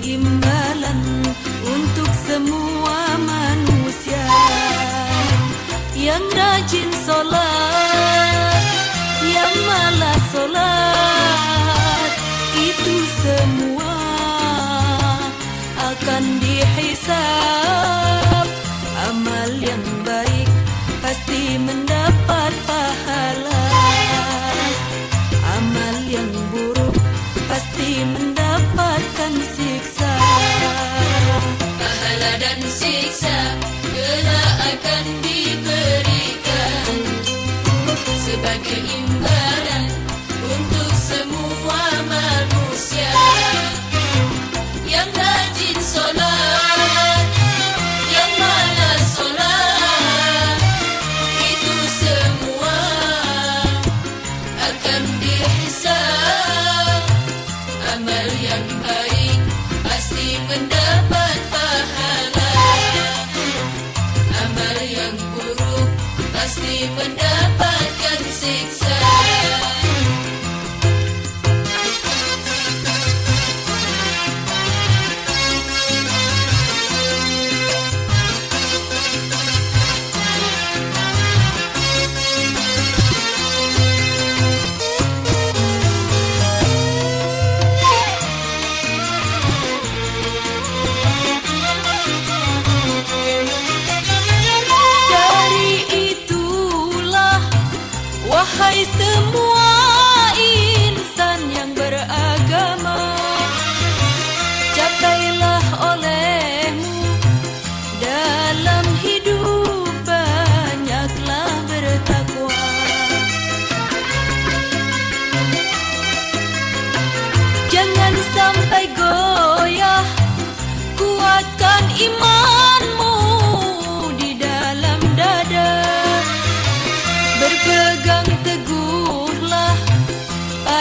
imbalan untuk semua manusia yang rajin sholat, yang malas sholat itu semua akan dihisab. dan siksa kelak akan diberikan sebagai imbal. pasti mendapatkan siksa.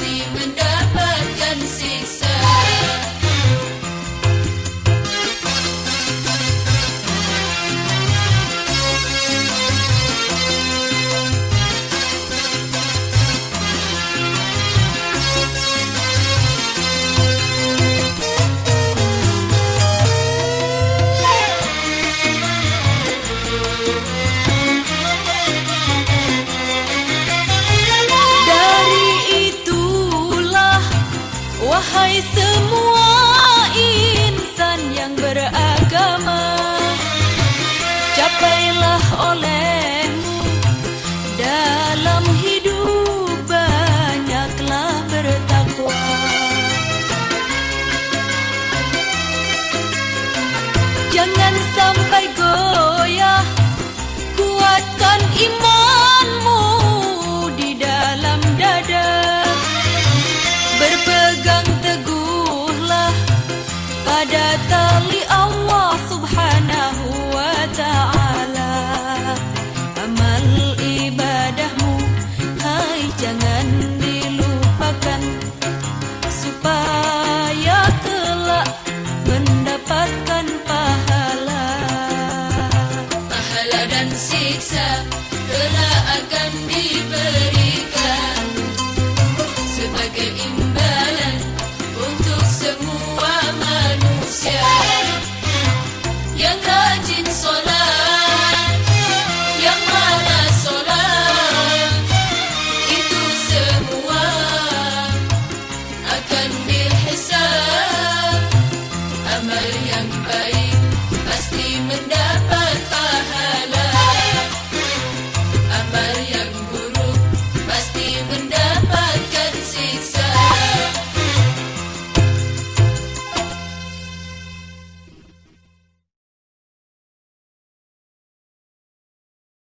sleep 我安心。telah akan diberi